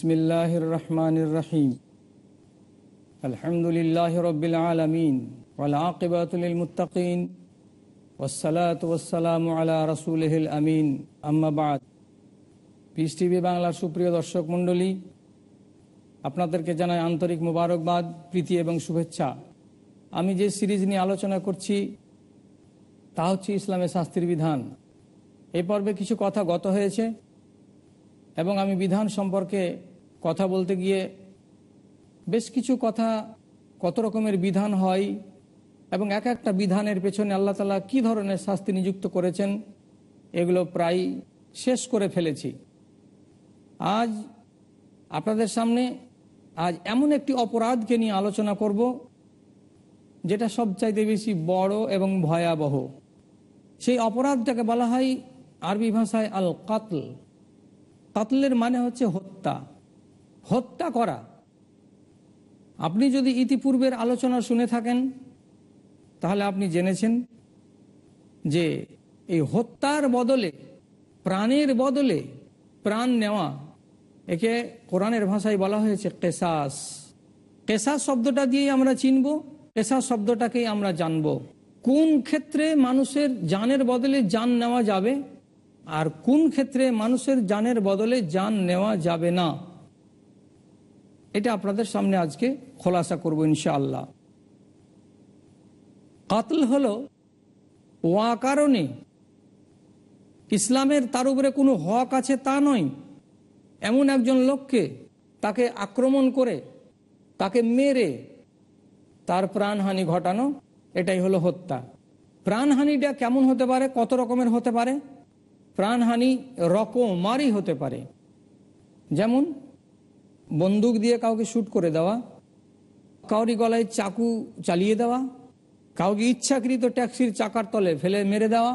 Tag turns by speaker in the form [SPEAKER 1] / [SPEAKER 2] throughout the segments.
[SPEAKER 1] বিসমিল্লাহির রহমানির রহিম আলহামদুলিল্লাহ রবিল আলমিন। ওয়াল আকিবাতুল মুতাকিন ওসালাত ওসালাম আলা রসুলহিল আমিন। আম্মাবাদ পিস টিভি বাংলার সুপ্রিয় দর্শক মণ্ডলী, আপনাদেরকে জানাই আন্তরিক মুবারকবাদ, প্রীতি এবং শুভেচ্ছা। আমি যে সিরিজ নিয়ে আলোচনা করছি, তা হচ্ছে ইসলামের শাস্তির বিধান। এই পর্বে কিছু কথা গত হয়েছে এবং আমি বিধান সম্পর্কে কথা বলতে গিয়ে বেশ কিছু কথা কত রকমের বিধান হয় এবং এক একটা বিধানের পেছনে আল্লাহ তালা কী ধরনের শাস্তি নিযুক্ত করেছেন, এগুলো প্রায় শেষ করে ফেলেছি। আজ আপনাদের সামনে আজ এমন একটি অপরাধকে নিয়ে আলোচনা করব, যেটা সবচাইতে বেশি বড় এবং ভয়াবহ। সেই অপরাধটাকে বলা হয় আরবি ভাষায় আল কাতল কাতলের মানে হচ্ছে হত্যা। হত্যা করা। আপনি যদি ইতিপূর্বের আলোচনা শুনে থাকেন, তাহলে আপনি জেনেছেন যে এই হত্যার বদলে, প্রাণের বদলে প্রাণ নেওয়া, একে কোরআনের ভাষায় বলা হয়েছে কেসাস। কেসাস শব্দটা দিয়েই আমরা চিনব, কেসাস শব্দটাকেই আমরা জানব। কোন ক্ষেত্রে মানুষের জানের বদলে জান নেওয়া যাবে, আর কোন ক্ষেত্রে মানুষের জানের বদলে জান নেওয়া যাবে না? এটা আপনাদের সামনে আজকে খোলাসা করব ইনশাআল্লাহ। কাতল হলো ওয়া কারণে ইসলামের তার উপরে কোনো হক আছে তা নয়। এমন একজন লোককে তাকে আক্রমণ করে, তাকে মেরে তার প্রাণহানি ঘটানো, এটাই হলো হত্যা। প্রাণহানিটা কেমন হতে পারে, কত রকমের হতে পারে? প্রাণহানি রকমারই হতে পারে। যেমন বন্দুক দিয়ে কাউকে শ্যুট করে দেওয়া, কাউরি গলায় চাকু চালিয়ে দেওয়া, কাউকে ইচ্ছাকৃত ট্যাক্সির চাকার তলে ফেলে মেরে দেওয়া,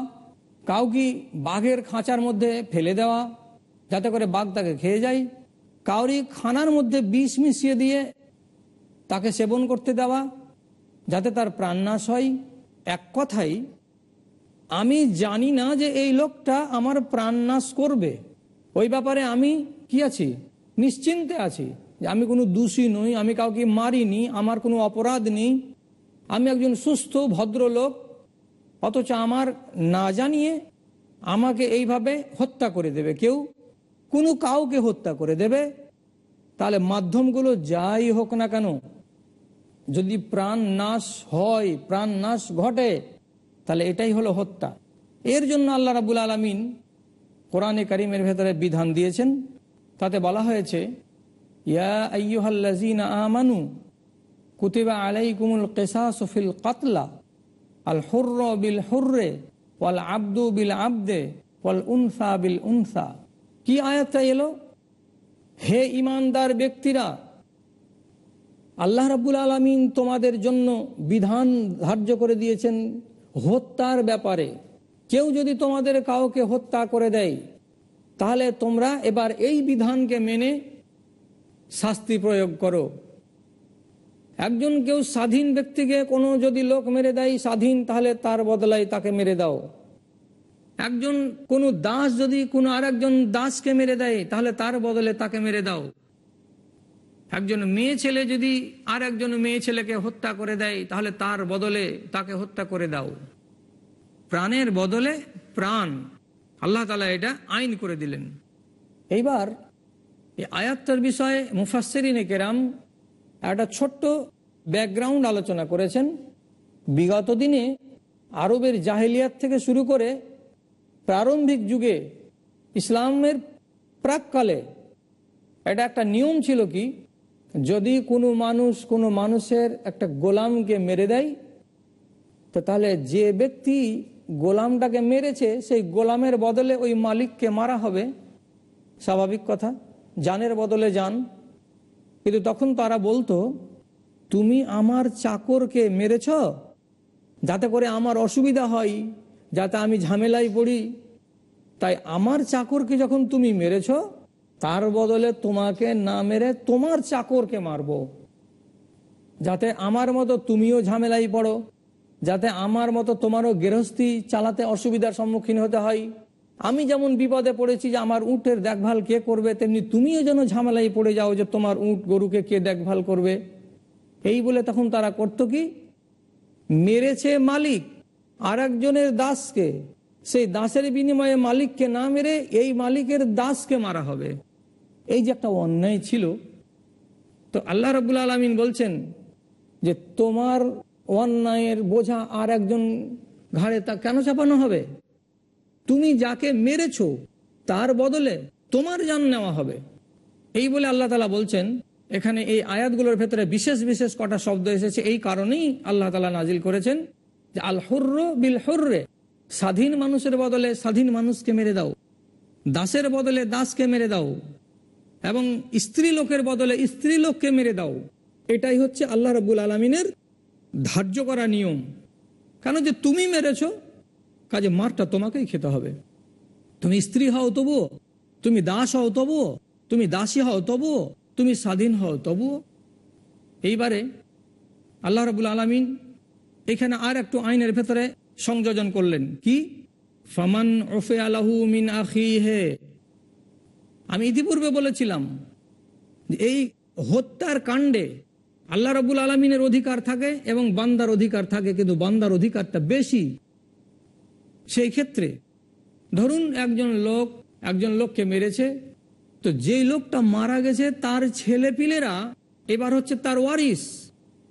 [SPEAKER 1] কাউকে বাঘের খাঁচার মধ্যে ফেলে দেওয়া, যাতে করে বাঘ তাকে খেয়ে যায়, কাউরি খানার মধ্যে বিষ মিশিয়ে দিয়ে তাকে সেবন করতে দেওয়া, যাতে তার প্রাণনাশ হয়। এক কথাই আমি জানি না যে এই লোকটা আমার প্রাণনাশ করবে। ওই ব্যাপারে আমি কি আছি? নিশ্চিন্তে আছি যে আমি কোনো দোষী নই, আমি কাউকে মারিনি, আমার কোনো অপরাধ নেই। আমি একজন সুস্থ, ভদ্রলোক, অথচ আমার না জানিয়ে আমাকে এইভাবে হত্যা করে দেবে। কেউ কোনো কাউকে হত্যা করে দেবে? তাহলে মাধ্যমগুলো যাই হোক না কেন, যদি প্রাণ নাশ হয় প্রাণ নাশ ঘটে, তাহলে এটাই হলো হত্যা। এর জন্য আল্লাহ রাবুল আলমিন কোরআনে করিমের ভেতরে বিধান দিয়েছেন তাতে বলা হয়েছে, ইয়া আইয়ুহাল্লাজিনা আমানু কুতিবা আলাইকুমুল কেসাসফিল কাতলা, আল হুর্র বিল হুর্রে ওয়াল আব্দু বিল আব্দে ওয়াল উনসা বিল উনসা। কি আয়াতটা এলো? হে ইমানদার ব্যক্তিরা, আল্লাহ রাবুল আলমিন তোমাদের জন্য বিধান ধার্য করে দিয়েছেন হত্যার ব্যাপারে। কেউ যদি তোমাদের কাউকে হত্যা করে দেয় তাহলে তোমরা এবার এই বিধানকে মেনে শাস্তি প্রয়োগ করো। একজন কেউ স্বাধীন ব্যক্তিকে কোনো যদি লোক মেরে দেয় স্বাধীন, তাহলে তার বদলায় তাকে মেরে দাও। একজন কোনো দাস যদি কোনো আর একজন দাসকে মেরে দেয়, তাহলে তার বদলে তাকে মেরে দাও। একজন মেয়ে ছেলে যদি আর একজন মেয়ে ছেলেকে হত্যা করে দেয়, তাহলে তার বদলে তাকে হত্যা করে দাও। প্রাণের বদলে প্রাণ। আল্লাহ তালা এটা আইন করে দিলেন। এইবার এই আয়াত্তার বিষয়ে মুফাসরিনে কেরাম একটা ছোট্ট ব্যাকগ্রাউন্ড আলোচনা করেছেন। বিগত দিনে আরবের জাহেলিয়াত থেকে শুরু করে প্রারম্ভিক যুগে ইসলামের প্রাককালে এটা একটা নিয়ম ছিল কি, যদি কোনো মানুষ কোনো মানুষের একটা গোলামকে মেরে দেয়, তো তাহলে যে ব্যক্তি গোলামটাকে মেরেছে, সেই গোলামের বদলে ওই মালিককে মারা হবে। স্বাভাবিক কথা, জানের বদলে যান। কিন্তু তখন তারা বলতো, তুমি আমার চাকরকে মেরেছ যাতে করে আমার অসুবিধা হয়, যাতে আমি ঝামেলায় পড়ি। তাই আমার চাকরকে যখন তুমি মেরেছ, তার বদলে তোমাকে না মেরে তোমার চাকরকে মারব। যাতে আমার মতো তুমিও ঝামেলায় পড়ো। যাতে আমার মতো তোমারও গৃহস্থী চালাতে অসুবিধার সম্মুখীন হতে হয়। আমি যেমন বিপদে পড়েছি যে আমার উটের দেখভাল কে করবে, তেমনি তুমিও যেন ঝামেলায় পড়ে যাও যে তোমার উট গরুকে কে দেখভাল করবে। এই বলে তখন তারা করতো কি? মেরেছে মালিক আর একজনের দাসকে। সেই দাসের বিনিময়ে মালিককে না মেরে এই মালিকের দাসকে মারা হবে। এই যে একটা অন্যায় ছিল। তো আল্লাহ রবুল আলমিন বলছেন যে তোমার অন্যায়ের বোঝা আর একজন ঘাড়ে তা কেন চাপানো হবে? তুমি যাকে মেরেছ, তার বদলে তোমার জান নেওয়া হবে। এই বলে আল্লাহ তালা বলছেন, এখানে এই আয়াতগুলোর ভেতরে বিশেষ বিশেষ কটা শব্দ এসেছে। এই কারণেই আল্লাহ তালা নাজিল করেছেন যে আল হুর্র বিল হুর্রে স্বাধীন মানুষের বদলে স্বাধীন মানুষকে মেরে দাও। দাসের বদলে দাসকে মেরে দাও। এবং স্ত্রী লোকের বদলে স্ত্রী লোককে মেরে দাও। এটাই হচ্ছে আল্লাহ রবুল আলমিনের ধার্য করা নিয়ম। কেন যে তুমি মেরেছ? কাজে মারটা তোমাকেই খেতে হবে। তুমি স্ত্রী হও তবুও, তুমি দাস হও তবুও, তুমি দাসী হও তবুও, তুমি স্বাধীন হও তবুও। এইবারে আল্লাহ রবুল আলমিন এখানে আর একটু আইনের ভেতরে সংযোজন করলেন। কি? ফমান ওফে আলাহু মিন আখি হে আমি ইতিপূর্বে বলেছিলাম এই হত্যার কাণ্ডে আল্লাহ রবুল আলমিনের অধিকার থাকে এবং বান্দার অধিকার থাকে, কিন্তু বান্দার অধিকারটা বেশি। সেই ক্ষেত্রে ধরুন একজন লোক, একজন লোককে মেরেছে, তো যেই লোকটা মারা গেছে, তার ছেলে পিলেরা এবার হচ্ছে তার ওয়ারিস।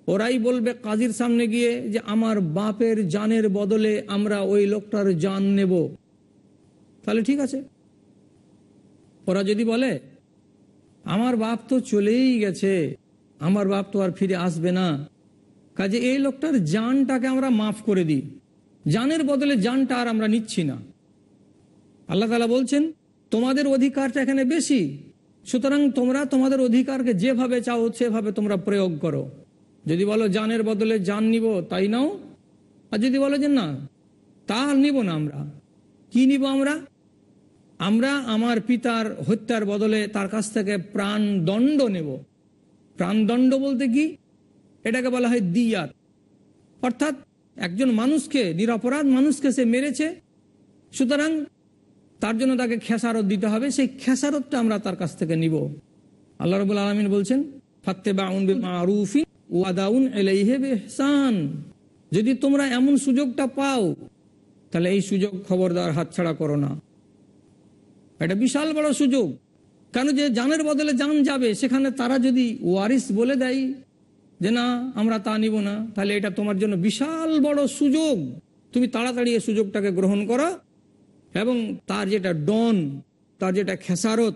[SPEAKER 1] ওরাই বলবে কাজীর সামনে গিয়ে যে আমার বাপের জানের বদলে আমরা ওই লোকটার জান নেব। তাহলে ঠিক আছে। ওরা যদি বলে, আমার বাপ তো চলেই গেছে আমার বাপ তো আর ফিরে আসবে না। কাজে এই লোকটার জানটাকে আমরা মাফ করে দিই। জানের বদলে জানটা আর আমরা নিচ্ছি না। আল্লাহ তালা বলছেন, তোমাদের অধিকারটা এখানে বেশি। সুতরাং তোমরা তোমাদের অধিকারকে যেভাবে চাও সেভাবে তোমরা প্রয়োগ করো। যদি বলো জানের বদলে জান নিব, তাই নাও। আর যদি বলো যে না তা নিব না আমরা। কি নিব আমরা? আমরা আমার পিতার হত্যার বদলে তার কাছ থেকে প্রাণ দণ্ড নেব। প্রাণদণ্ড বলতে কি? এটাকে বলা হয় দিয়াত। অর্থাৎ একজন মানুষকে, নিরপরাধ মানুষকে সে মেরেছে, সুতরাং তার জন্য তাকে খেসারত দিতে হবে, সেই খেসারতটা আমরা তার কাছ থেকে নিব। আল্লাহ রবুল আলমিন বলছেন ফাত্তে বাউন ওয়াদাউন এলাইহে বেহসান যদি তোমরা এমন সুযোগটা পাও, তাহলে এই সুযোগ খবরদার হাতছাড়া করো না। এটা বিশাল বড় সুযোগ। কেন যে জানের বদলে জান যাবে? সেখানে তারা যদি ওয়ারিস বলে দেয় যে না, আমরা তা নিব না, তাহলে এটা তোমার জন্য বিশাল বড় সুযোগ। তুমি তাড়াতাড়ি এই সুযোগটাকে গ্রহণ করো এবং তার যেটা ডন, তার যেটা খেসারত,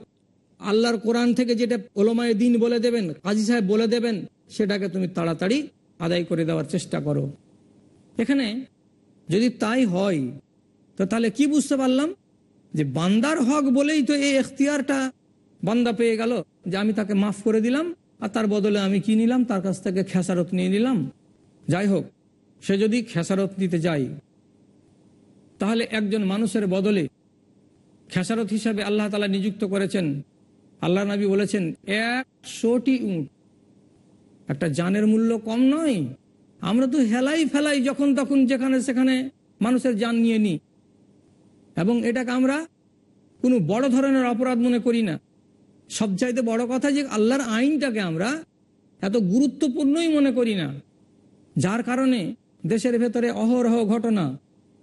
[SPEAKER 1] আল্লাহর কোরআন থেকে যেটা ওলমায় দিন বলে দেবেন, কাজী সাহেব বলে দেবেন, সেটাকে তুমি তাড়াতাড়ি আদায় করে দেওয়ার চেষ্টা করো। এখানে যদি তাই হয়, তো তাহলে কি বুঝতে পারলাম? যে বান্দার হক বলেই তো এই এখতিয়ারটা বান্দা পেয়ে গেল যে আমি তাকে মাফ করে দিলাম, আর তার বদলে আমি কি নিলাম? তার কাছ থেকে খেসারত নিয়ে নিলাম। যাই হোক, সে যদি খেসারত দিতে যায়, তাহলে একজন মানুষের বদলে খেসারত হিসাবে আল্লাহ তালা নিযুক্ত করেছেন। আল্লাহ নবী বলেছেন, একশোটি উঁট। একটা জানের মূল্য কম নয়। আমরা তো হেলাই ফেলাই যখন তখন যেখানে সেখানে মানুষের জান নিয়ে নিই। এবং এটাকে আমরা কোনো বড় ধরনের অপরাধ মনে করি না। সবচাইতে বড় কথা যে আল্লাহর আইনটাকে আমরা এত গুরুত্বপূর্ণই মনে করি না। যার কারণে দেশের ভেতরে অহরহ ঘটনা,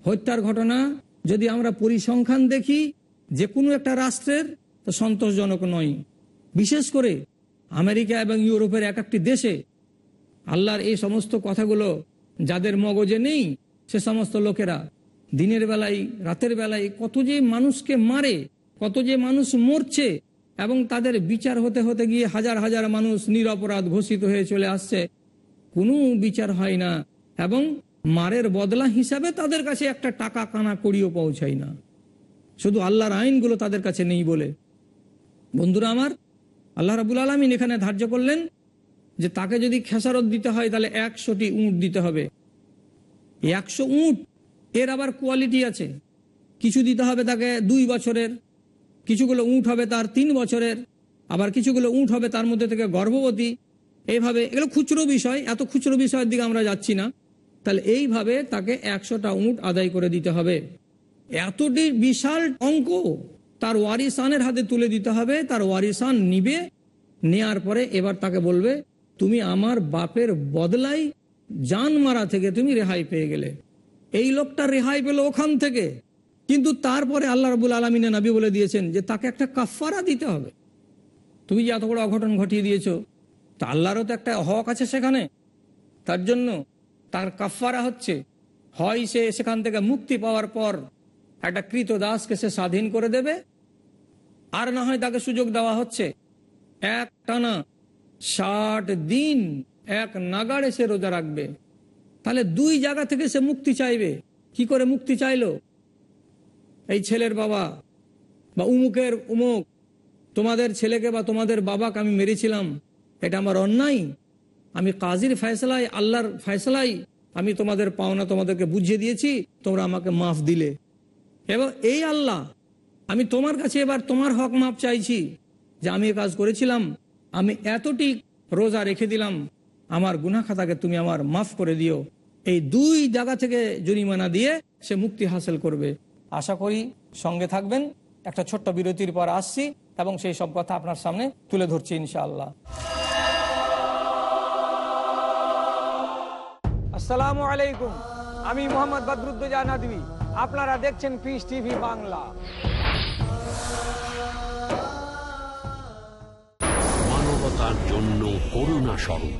[SPEAKER 1] হত্যার ঘটনা, যদি আমরা পরিসংখ্যান দেখি, যে কোনো একটা রাষ্ট্রের, তো সন্তোষজনক নয়। বিশেষ করে আমেরিকা এবং ইউরোপের এক একটি দেশে আল্লাহর এই সমস্ত কথাগুলো যাদের মগজে নেই, সে সমস্ত লোকেরা দিনের বেলায়, রাতের বেলায় কত যে মানুষকে মারে, কত যে মানুষ মরছে এবং তাদের বিচার হতে হতে গিয়ে হাজার হাজার মানুষ নিরপরাধ ঘোষিত হয়ে চলে আসছে। কোনো বিচার হয় না এবং মারের বদলা হিসাবে তাদের কাছে একটা টাকা কানা করিও পৌঁছায় না। শুধু আল্লাহর আইনগুলো তাদের কাছে নেই বলে। বন্ধুরা আমার, আল্লাহ রাবুল আলমিন এখানে ধার্য করলেন যে তাকে যদি খেসারত দিতে হয় তাহলে একশোটি উঁট দিতে হবে। একশো উঁট, এর আবার কোয়ালিটি আছে। কিছু দিতে হবে তাকে দুই বছরের কিছুগুলো উঁট হবে তার তিন বছরের, আবার কিছুগুলো উঁট হবে তার মধ্যে থেকে গর্ভবতী। এইভাবে, এগুলো খুচরো বিষয়, এত খুচরো বিষয়ের দিকে আমরা যাচ্ছি না। তাহলে এইভাবে তাকে একশোটা উঁট আদায় করে দিতে হবে। এতটি বিশাল অঙ্ক, তার ওয়ারিসানের হাতে তুলে দিতে হবে, তার ওয়ারিসান নিবে, নেয়ার পরে এবার তাকে বলবে, তুমি আমার বাপের বদলাই জান মারা থেকে তুমি রেহাই পেয়ে গেলে। এই লোকটা রেহাই পেল ওখান থেকে। কিন্তু তারপরে আল্লাহ রবুল আলমিনে নবী বলে দিয়েছেন যে তাকে একটা কাফারা দিতে হবে। তুমি যে এত বড় অঘটন ঘটিয়ে দিয়েছ, তা আল্লাহরও তো একটা হক আছে সেখানে। তার জন্য তার কাফারা হচ্ছে, হয় সে সেখান থেকে মুক্তি পাওয়ার পর একটা কৃত দাসকে সে স্বাধীন করে দেবে, আর না হয় তাকে সুযোগ দেওয়া হচ্ছে। এক টানা ষাট দিন এক নাগাড়ে সে রোজা রাখবে। তাহলে দুই জায়গা থেকে সে মুক্তি চাইবে। কি করে মুক্তি চাইলো? এই ছেলের বাবা বা উমুকের উমুক, তোমাদের ছেলেকে বা তোমাদের বাবাকে আমি মেরেছিলাম, এটা আমার অন্যায়। আমি কাজীর ফয়সলাই আল্লাহর ফয়সলাই আমি তোমাদের পাওনা তোমাদেরকে বুঝিয়ে দিয়েছি, তোমরা আমাকে মাফ দিলে। এবং এই আল্লাহ, আমি তোমার কাছে এবার তোমার হক মাপ চাইছি যে আমি কাজ করেছিলাম, আমি এতটি রোজা রেখে দিলাম, আমার গুনা খাতাকে তুমি আমার মাফ করে দিও। এই দুই জায়গা থেকে জরিমানা দিয়ে সে মুক্তি হাসিল করবে। আশা করি সঙ্গে থাকবেন। একটা ছোট্ট বিরতির পর আসছি এবং সেই সব কথা আপনার সামনে তুলে ধরছি ইনশাআল্লাহ। আসসালামু আলাইকুম। আমি মোহাম্মদ বদরুদ্দোজা নদী আপনারা দেখছেন পিস টিভি বাংলা।
[SPEAKER 2] মানবতার জন্য করুণা স্বরূপ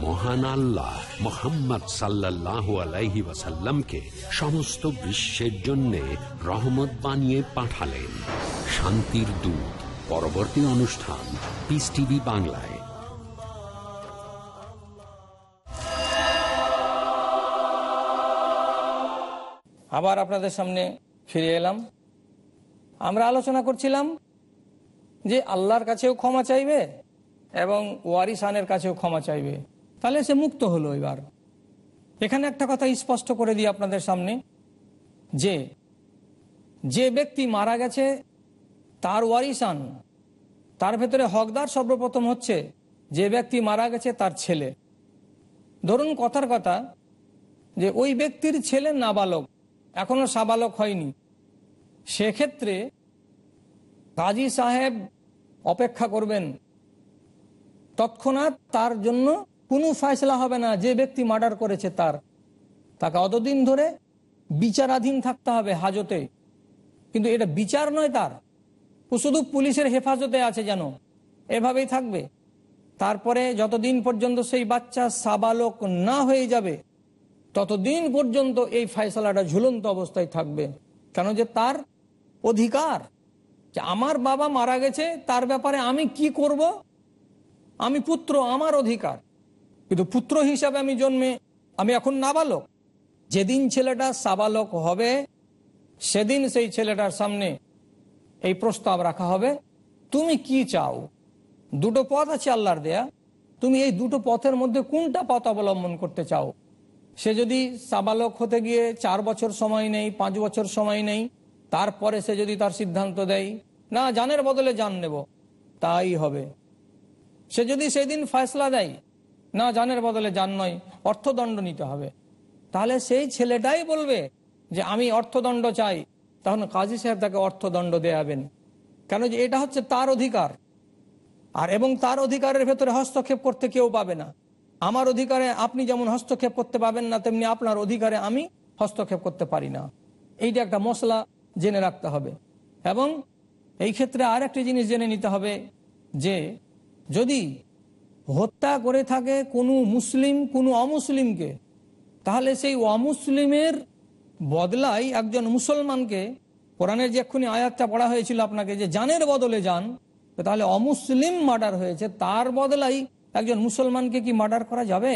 [SPEAKER 2] মহান আল্লাহ মোহাম্মদ সাল্লাহ আলাইহি ওয়াসাল্লামকে সমস্ত বিশ্বের জন্য রহমত বানিয়ে পাঠালেন। শান্তির দূত, পরবর্তী অনুষ্ঠান পিস টিভি বাংলায়।
[SPEAKER 1] আবার আপনাদের সামনে ফিরে এলাম। আমরা আলোচনা করছিলাম যে আল্লাহর কাছেও ক্ষমা চাইবে এবং ওয়ারিসানের কাছেও ক্ষমা চাইবে। তাহলে সে মুক্ত হলো এবার। এখানে একটা কথা স্পষ্ট করে দিই আপনাদের সামনে, যে যে ব্যক্তি মারা গেছে, তার ওয়ারিসান তার ভেতরে হকদার সর্বপ্রথম হচ্ছে যে ব্যক্তি মারা গেছে তার ছেলে। ধরুন কথার কথা যে, ওই ব্যক্তির ছেলে নাবালক, এখনও সাবালক হয়নি। সেক্ষেত্রে কাজী সাহেব অপেক্ষা করবেন, তৎক্ষণাৎ তার জন্য কোনো ফয়সলা হবে না, যে ব্যক্তি মার্ডার করেছে তার। তাকে অতদিন ধরে বিচারাধীন থাকতে হবে হাজতে। কিন্তু এটা বিচার নয় তার। শুধু পুলিশের হেফাজতে আছে যেন। এভাবেই থাকবে। তারপরে যতদিন পর্যন্ত সেই বাচ্চা সাবালক না হয়ে যাবে, ততদিন পর্যন্ত এই ফয়সলাটা ঝুলন্ত অবস্থায় থাকবে। কেন যে তার অধিকার, যে আমার বাবা মারা গেছে, তার ব্যাপারে আমি কি করব? আমি পুত্র, আমার অধিকার। কিন্তু পুত্র হিসাবে আমি জন্মে, আমি এখন নাবালক। যেদিন ছেলেটা সাবালক হবে, সেদিন সেই ছেলেটার সামনে এই প্রস্তাব রাখা হবে, তুমি কি চাও? দুটো পথ আছে আল্লাহর দেয়া। তুমি এই দুটো পথের মধ্যে কোনটা পথ অবলম্বন করতে চাও? সে যদি সাবালক হতে গিয়ে চার বছর সময় নেই, পাঁচ বছর সময় নেই, তারপরে সে যদি তার সিদ্ধান্ত দেয়, না, জানের বদলে জান নেব। তাই হবে। সে যদি সেদিন ফয়সলা দেয় না জানের বদলে জান নয়, অর্থদণ্ড নিতে হবে। তাহলে সেই ছেলেটাই বলবে যে, আমি অর্থদণ্ড চাই। তখন কাজী সাহেব তাকে অর্থদণ্ড দেয়াবেন কেন যে এটা হচ্ছে তার অধিকার। আর এবং তার অধিকারের ভেতরে হস্তক্ষেপ করতে কেউ পাবে না। আমার অধিকারে আপনি যেমন হস্তক্ষেপ করতে পাবেন না, তেমনি আপনার অধিকারে আমি হস্তক্ষেপ করতে পারি না। এইটা একটা মশলা জেনে রাখতে হবে। এবং এই ক্ষেত্রে আর একটি জিনিস জেনে নিতে হবে যে, যদি হত্যা করে থাকে কোনো মুসলিম, কোনো অমুসলিমকে। তাহলে সেই অমুসলিমের বদলাই একজন মুসলমানকে। কোরআনের যে এক্ষুনি আয়াতটা পড়া হয়েছিল আপনাকে, যে জানের বদলে যান তাহলে অমুসলিম মার্ডার হয়েছে, তার বদলাই একজন মুসলমানকে কি মার্ডার করা যাবে?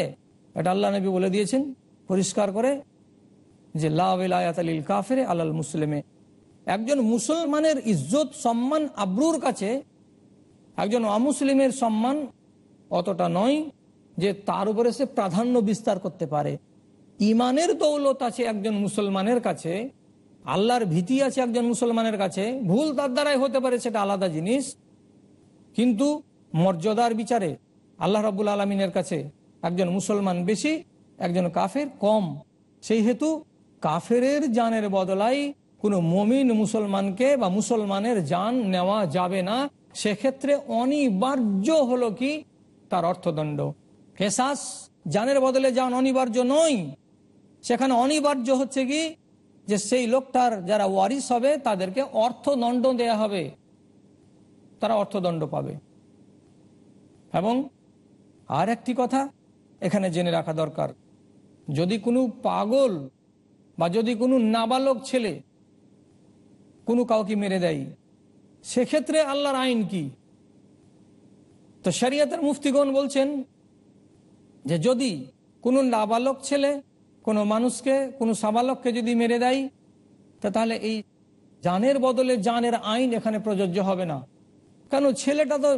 [SPEAKER 1] এটা আল্লাহ নবী বলে দিয়েছেন, পরিষ্কার করে, যে কাফেরে আলাল মুসলিমে। একজন মুসলমানের ইজ্জত, সম্মান, আব্রুর কাছে, একজন অমুসলিমের সম্মান অতটা নয় যে তার উপরে সে প্রাধান্য বিস্তার করতে পারে। ইমানের দৌলত আছে একজন মুসলমানের কাছে, আল্লাহর ভীতি আছে একজন মুসলমানের কাছে, ভুল তার দ্বারাই হতে পারে সেটা আলাদা জিনিস। কিন্তু মর্যাদার বিচারে আল্লাহ রাবুল আলমিনের কাছে একজন মুসলমান বেশি, একজন কাফের কম। সেই হেতু কাফের জানের বদলাই কোনো মমিন মুসলমানকে বা মুসলমানের জান নেওয়া যাবে না। সেক্ষেত্রে অনিবার্য হলো কি? তার অর্থদণ্ড। কেসাস, জানের বদলে যান অনিবার্য নয়। সেখানে অনিবার্য হচ্ছে কি? যে সেই লোকটার যারা ওয়ারিস হবে, তাদেরকে অর্থদণ্ড দেয়া হবে। তারা অর্থদণ্ড পাবে। এবং আর একটি কথা এখানে জেনে রাখা দরকার। যদি কোনো পাগল বা যদি কোনো নাবালক ছেলে কোনো কাউকে মেরে দেয়, সেক্ষেত্রে আল্লাহর আইন কি? তো শরিয়াতের মুফতিগণ বলছেন যে যদি কোনো নাবালক ছেলে কোনো মানুষকে, কোনো সাবালককে যদি মেরে দেয় তাহলে এই জানের বদলে জানের আইন এখানে প্রযোজ্য হবে না। কেন ছেলেটা তো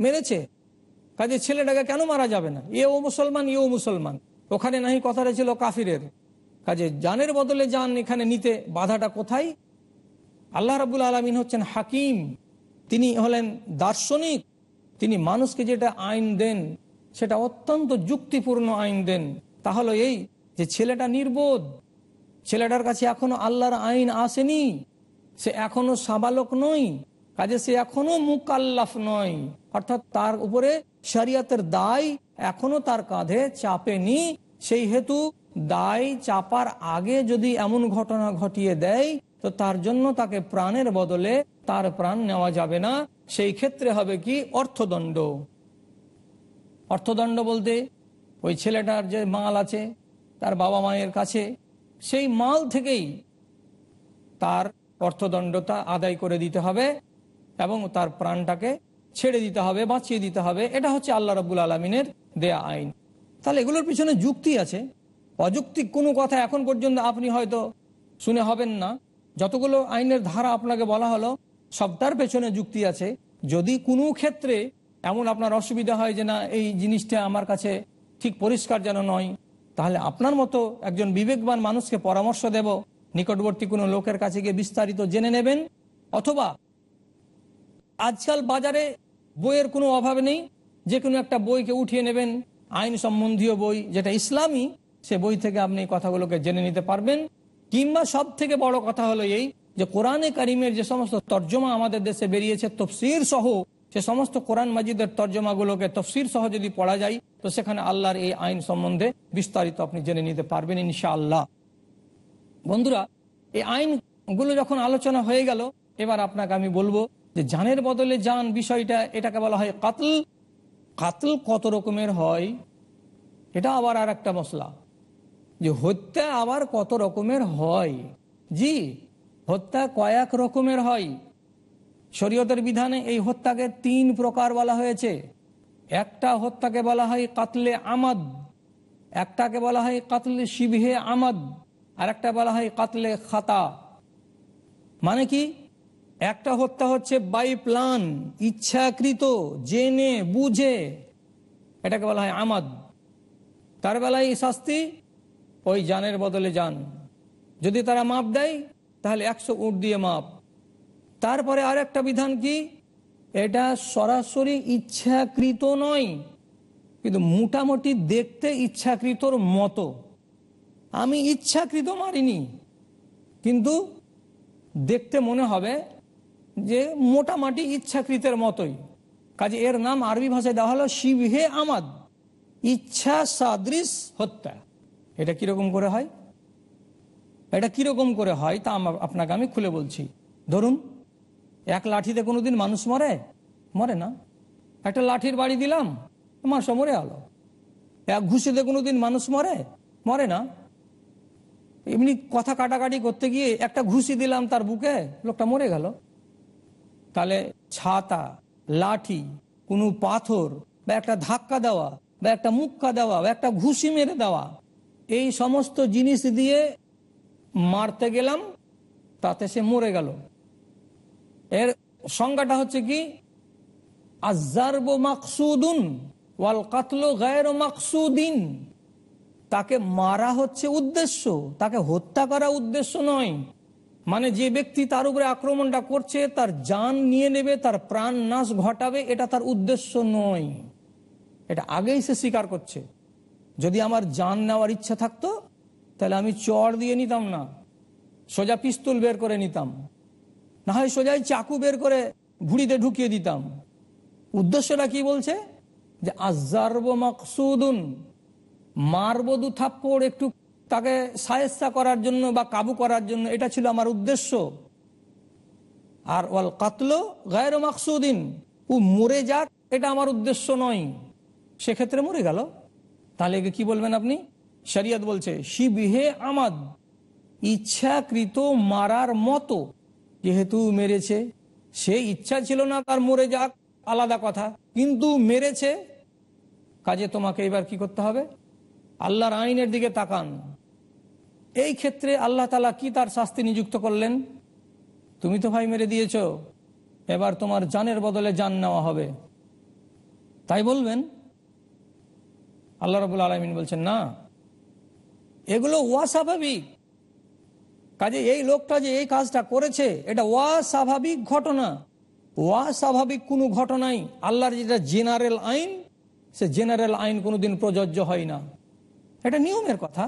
[SPEAKER 1] মেরেছে? কাজে ছেলেটাকে কেন মারা যাবে না? এও মুসলমান এও মুসলমান। ওখানে নাহি কথাটা ছিল কাফিরের। কাজে জানের বদলে যান এখানে নিতে বাধাটা কোথায়? আল্লাহ রাবুল আলমিন হচ্ছেন হাকিম। তিনি হলেন দার্শনিক। তিনি মানুষকে যেটা আইন দেন, সেটা অত্যন্ত যুক্তিপূর্ণ আইন দেন। তাহলে এই যে ছেলেটা নির্বোধ, ছেলেটার কাছে এখনও আল্লাহর আইন আসেনি, সে এখনও সাবালক নয়, কাজে সে এখনও মুকাল্লাফ নয়। অর্থাৎ তার উপরে শরিয়াতের দায় এখনও তার কাঁধে চাপেনি। সেই হেতু দায় চাপার আগে যদি এমন ঘটনা ঘটিয়ে দেয়, তো তার জন্য তাকে প্রাণের বদলে তার প্রাণ নেওয়া যাবে না, সেই ক্ষেত্রে হবে কি অর্থদণ্ড। অর্থদণ্ড বলতে ওই ছেলেটার যে মাল আছে, তার বাবা মায়ের কাছে, সেই মাল থেকেই তার অর্থদণ্ডটা আদায় করে দিতে হবে এবং তার প্রাণটাকে ছেড়ে দিতে হবে, বাঁচিয়ে দিতে হবে। এটা হচ্ছে আল্লাহ রবুল আলমিনের দেয়া আইন। তাহলে এগুলোর পিছনে যুক্তি আছে। অযৌক্তিক কোনো কথা এখন পর্যন্ত আপনি হয়তো শুনে হবেন না। যতগুলো আইনের ধারা আপনাকে বলা হলো সবটার পেছনে যুক্তি আছে। যদি কোনো ক্ষেত্রে এমন আপনার অসুবিধা হয় যে না, এই জিনিসটা আমার কাছে ঠিক পরিষ্কার যেন নয়, তাহলে আপনার মতো একজন বিবেকবান মানুষকে পরামর্শ দেব, নিকটবর্তী কোনো লোকের কাছে গিয়ে বিস্তারিত জেনে নেবেন, অথবা আজকাল বাজারে বইয়ের কোনো অভাব নেই, যে কোনো একটা বইকে উঠিয়ে নেবেন, আইন সম্বন্ধীয় বই, যেটা ইসলামী, সে বই থেকে আপনি কথাগুলোকে জেনে নিতে পারবেন। কিংবা সব থেকে বড় কথা হলো এই যে কোরআনে কারিমের যে সমস্ত তর্জমা আমাদের দেশে বেরিয়েছে, তফসির সহ সে সমস্ত কোরআন মাজিদের তর্জমাগুলোকে তফসির সহ যদি পড়া যায়, তো সেখানে আল্লাহর এই আইন সম্বন্ধে বিস্তারিত আপনি জেনে নিতে পারবেন ইনশা আল্লাহ বন্ধুরা, এই আইনগুলো যখন আলোচনা হয়ে গেল, এবার আপনাকে আমি বলব যে জানের বদলে জান বিষয়টা, এটাকে বলা হয় কাতল। কাতল কত রকমের হয়? এটা আবার আর একটা মশলা যে হত্যা আবার কত রকমের হয়? জি হত্যা কয়েক রকমের হয়। শরীয়তের বিধানে এই হত্যাকে তিন প্রকার বলা হয়েছে। একটা হত্যাকে বলা হয় কাতলে আমাদ, একটাকে বলা হয় কাতলে শিবহে আমাদ আর একটা বলা হয় কাতলে খাতা। মানে কি? একটা হত্যা হচ্ছে বাই প্লান ইচ্ছাকৃত, জেনে, বুঝে। এটাকে বলা হয় আমাদ। তার বেলায় শাস্তি, ওই জানের বদলে যান। যদি তারা মাপ দেয় তাহলে একশো উঠ দিয়ে মাপ। তারপরে আর একটা বিধান কি? এটা সরাসরি ইচ্ছাকৃত নয়, কিন্তু মোটামুটি দেখতে ইচ্ছাকৃতর মতো। আমি ইচ্ছাকৃত মারিনি, কিন্তু দেখতে মনে হবে যে মোটামাটি ইচ্ছাকৃতের মতোই। কাজে এর নাম আরবি ভাষায় দেওয়া হলো শিবহে আমাদ ইচ্ছা সাদৃশ হত্যা। এটা কীরকম করে হয়? এটা কীরকম করে হয় তা আপনাকে আমি খুলে বলছি। ধরুন, এক লাঠিতে কোনোদিন মানুষ মরে? মরে না। একটা লাঠির বাড়ি দিলাম মাসা মরে আলো। এক ঘুষিতে কোনোদিন মানুষ মরে? মরে না। এমনি কথা কাটাকাটি করতে গিয়ে একটা ঘুষি দিলাম তার বুকে, লোকটা মরে গেল। তাহলে ছাতা, লাঠি, কোনো পাথর, বা একটা ধাক্কা দেওয়া, বা একটা মুক্কা দেওয়া, বা একটা ঘুষি মেরে দেওয়া, এই সমস্ত জিনিস দিয়ে মারতে গেলাম, তাতে সে মরে গেল। এর সংজ্ঞাটা হচ্ছে কি? আজারব মাকসুদুন ওয়াল কাতলো গায়ের মাকসুদিন। তাকে মারা হচ্ছে উদ্দেশ্য, তাকে হত্যা করা উদ্দেশ্য নয়। মানে যে ব্যক্তি তার উপরে আক্রমণটা করছে, তার যান নিয়ে নেবে, তার প্রাণ নাশ ঘটাবে, এটা তার উদ্দেশ্য নয়। এটা আগেই সে স্বীকার করছে। যদি আমার যান নেওয়ার ইচ্ছা থাকতো তাহলে আমি চড় দিয়ে নিতাম না। সোজা পিস্তল বের করে নিতাম। না হয় সোজাই চাকু বের করে ভুড়িতে ঢুকিয়ে দিতাম। উদ্দেশ্যটা কি বলছে? যে আজারব মাকসুদুন, মারব দু থাপ্পড় একটু তাকে সায়স্তা করার জন্য বা কাবু করার জন্য, এটা ছিল আমার উদ্দেশ্য। আর ওয়াল কাতলো গায়ের মাকসুদিন, ও মরে যাক, এটা আমার উদ্দেশ্য নয়। সেক্ষেত্রে মরে গেল। তাহলে কি বলবেন আপনি? শরিয়ত বলছে, শিবিহে আমাদ, ইচ্ছাকৃত মারার মতো যেহেতু মেরেছে, সে ইচ্ছা ছিল না তার মরে যাক, আলাদা কথা। কিন্তু মেরেছে, কাজে তোমাকে এবার কি করতে হবে? আল্লাহর আইনের দিকে তাকান। এই ক্ষেত্রে আল্লাহ তালা কি তার শাস্তি নিযুক্ত করলেন? তুমি তো ভাই মেরে দিয়েছ, এবার তোমার জানের বদলে জান নেওয়া হবে। তাই বলবেন? আল্লাহ রবুল আলমিন বলছেন, না এগুলো অস্বাভাবিক। কাজে এই লোকটা যে এই কাজটা করেছে, এটা অস্বাভাবিক ঘটনা। অস্বাভাবিক কোনো ঘটনাই আল্লাহর যেটা জেনারেল আইন, সে জেনারেল আইন কোনোদিন প্রযোজ্য হয় না। এটা নিয়মের কথা।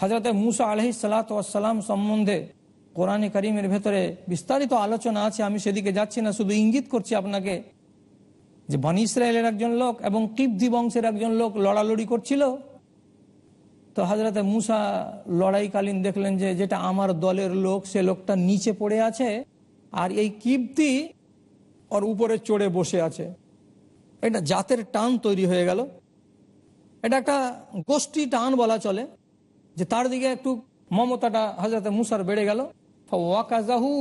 [SPEAKER 1] হাজরত মুসা আলহি সালাতাম সম্বন্ধে কোরআন করিমের ভেতরে বিস্তারিত আলোচনা আছে। আমি সেদিকে যাচ্ছি না, শুধু ইঙ্গিত করছি আপনাকে যে বানি ইসরায়েলের একজন লোক এবং কিবদি বংশের একজন লোক লড়ালড়ি করছিল। তো হাজরতে মুসা লড়াইকালীন দেখলেন যে যেটা আমার দলের লোক, সে লোকটা নিচে পড়ে আছে আর এই কিপ্তি ওর উপরে চড়ে বসে আছে। এটা জাতের টান তৈরি হয়ে গেল। এটা একটা গোষ্ঠী টান বলা চলে, যে তার দিকে একটু মমতাটা হাজরতে মুসার বেড়ে গেল। ওয়াকাজাহু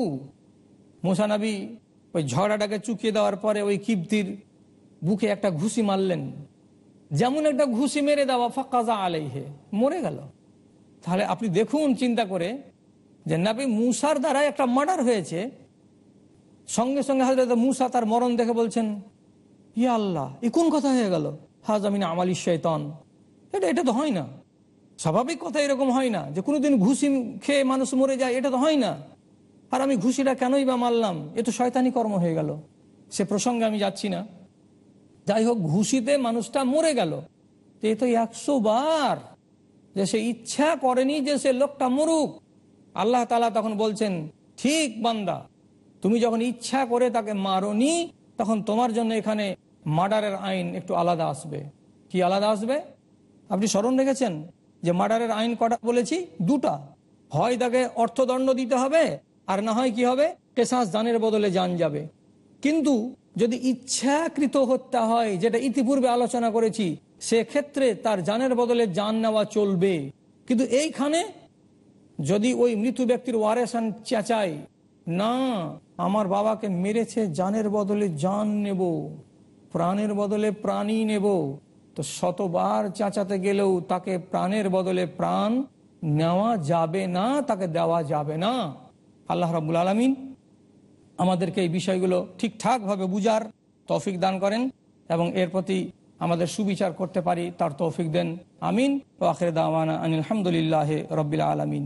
[SPEAKER 1] মুসানবী ওই ঝগড়াটাকে চুকিয়ে দেওয়ার পরে ওই কিপ্তির বুকে একটা ঘুষি মারলেন। যেমন একটা ঘুষি মেরে দেওয়া ফাঁকাজা আলাইহে, মরে গেল। তাহলে আপনি দেখুন, চিন্তা করে যে নাবি মুসার দ্বারা একটা মার্ডার হয়েছে। সঙ্গে সঙ্গে হাজরত মুসা তার মরণ দেখে বলছেন, ইয়া আল্লাহ, এ কোন কথা হয়ে গেল? হাজ আমিন আমালি শৈতন। এটা এটা তো হয় না। স্বাভাবিক কথা এরকম হয় না যে কোনোদিন ঘুষি খেয়ে মানুষ মরে যায়, এটা তো হয় না। আর আমি ঘুষিটা কেনই বা মারলাম? এ তো শয়তানি কর্ম হয়ে গেল। সে প্রসঙ্গে আমি যাচ্ছি না। যাই হোক ঘুষিতে মানুষটা মরে গেল। এ তো একশো বার যে সে ইচ্ছা করেনি যে সে লোকটা মরুক। আল্লাহ তালা তখন বলছেন, ঠিক বান্দা, তুমি যখন ইচ্ছা করে তাকে মারনি, তখন তোমার জন্য এখানে মার্ডারের আইন একটু আলাদা আসবে। কি আলাদা আসবে? আপনি স্মরণ রেখেছেন যে মার্ডারের আইন কটা বলেছি? দুটা। হয় তাকে অর্থদণ্ড দিতে হবে, আর না হয় কি হবে? কেসাস দানের বদলে যান যাবে। কিন্তু যদি ইচ্ছাকৃত হত্যা হয়, যেটা ইতিপূর্বে আলোচনা করেছি, সেক্ষেত্রে তার জানের বদলে যান নেওয়া চলবে। কিন্তু এইখানে যদি ওই মৃত ব্যক্তির ওয়ারেসান চেঁচায়, না, আমার বাবাকে মেরেছে জানের বদলে জান নেব, প্রাণের বদলে প্রাণী নেব। তো শতবার চাচাতে গেলেও তাকে প্রাণের বদলে প্রাণ নেওয়া যাবে না, তাকে দেওয়া যাবে না। আল্লাহ রাবুল আলমিন আমাদেরকে এই বিষয়গুলো ঠিকঠাকভাবে বুঝার তৌফিক দান করেন এবং এর প্রতি আমাদের সুবিচার করতে পারি, তার তৌফিক দেন। আমিন। ও আখরে দাওয়ানা আনিল আলহামদুলিল্লাহ রবিল আলমিন।